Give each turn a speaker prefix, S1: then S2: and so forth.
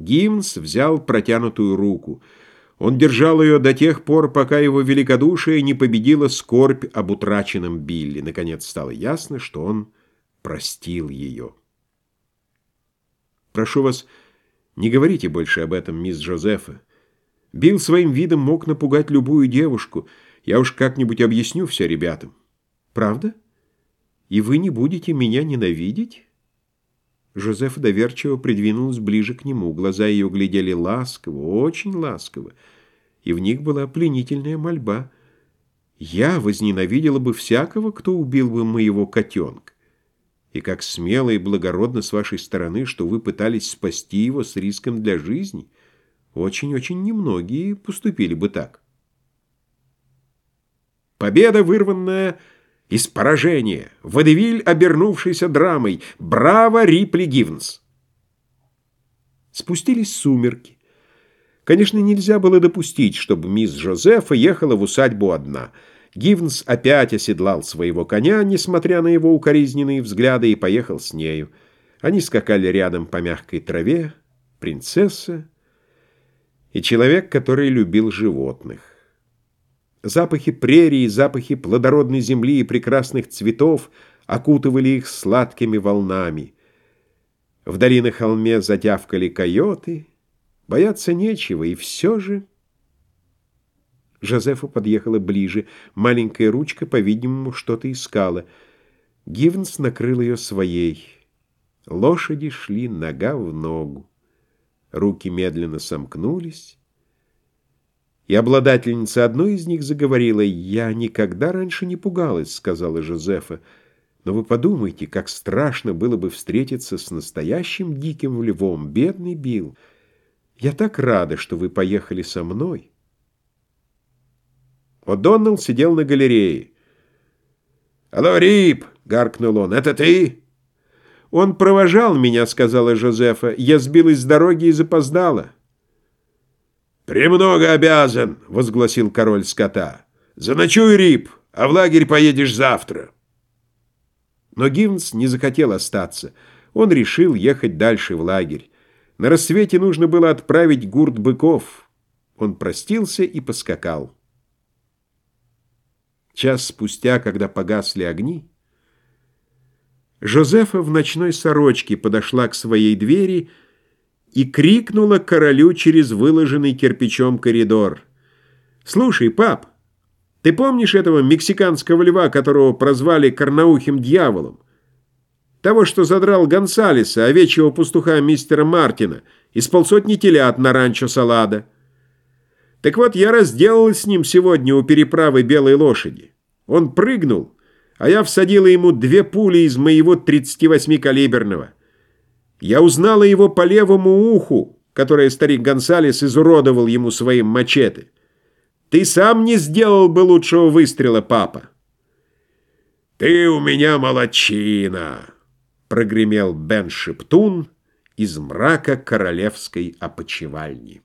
S1: Гимнс взял протянутую руку. Он держал ее до тех пор, пока его великодушие не победило скорбь об утраченном Билли. Наконец стало ясно, что он простил ее. «Прошу вас, не говорите больше об этом, мисс Джозефа. Билл своим видом мог напугать любую девушку. Я уж как-нибудь объясню все ребятам. Правда? И вы не будете меня ненавидеть?» Жозефа доверчиво придвинулась ближе к нему. Глаза ее глядели ласково, очень ласково, и в них была пленительная мольба. «Я возненавидела бы всякого, кто убил бы моего котенка. И как смело и благородно с вашей стороны, что вы пытались спасти его с риском для жизни. Очень-очень немногие поступили бы так». Победа, вырванная из поражения. Водевиль, обернувшийся драмой. Браво, Рипли Гивнс! Спустились сумерки. Конечно, нельзя было допустить, чтобы мисс Жозефа ехала в усадьбу одна. Гивнс опять оседлал своего коня, несмотря на его укоризненные взгляды, и поехал с нею. Они скакали рядом по мягкой траве, принцесса и человек, который любил животных. Запахи прерии, запахи плодородной земли и прекрасных цветов окутывали их сладкими волнами. Вдали на холме затявкали койоты. Бояться нечего, и все же... Жозефа подъехала ближе. Маленькая ручка, по-видимому, что-то искала. Гивнс накрыл ее своей. Лошади шли нога в ногу. Руки медленно сомкнулись. И обладательница одной из них заговорила. «Я никогда раньше не пугалась», — сказала Жозефа. «Но вы подумайте, как страшно было бы встретиться с настоящим диким львом, бедный Билл. Я так рада, что вы поехали со мной». О'Доннелл сидел на галерее. «Алло, Рип!» — гаркнул он. «Это ты?» «Он провожал меня», — сказала Жозефа. «Я сбилась с дороги и запоздала».
S2: «Премного обязан», — возгласил король скота. «Заночуй, Рип, а в лагерь поедешь завтра».
S1: Но Гивнс не захотел остаться. Он решил ехать дальше в лагерь. На рассвете нужно было отправить гурт быков. Он простился и поскакал. Час спустя, когда погасли огни, Жозефа в ночной сорочке подошла к своей двери и крикнула королю через выложенный кирпичом коридор. «Слушай, пап, ты помнишь этого мексиканского льва, которого прозвали Карнаухим дьяволом? Того, что задрал Гонсалеса, овечьего пастуха мистера Мартина, из полсотни телят на ранчо Салада. Так вот, я разделалась с ним сегодня у переправы Белой лошади. Он прыгнул, а я всадила ему две пули из моего 38-калиберного». Я узнала его по левому уху, которое старик Гонсалес изуродовал ему своим мачете. Ты сам не сделал бы лучшего выстрела, папа.
S2: «Ты у меня молодчина!» — прогремел Бен Шептун из мрака королевской опочивальни.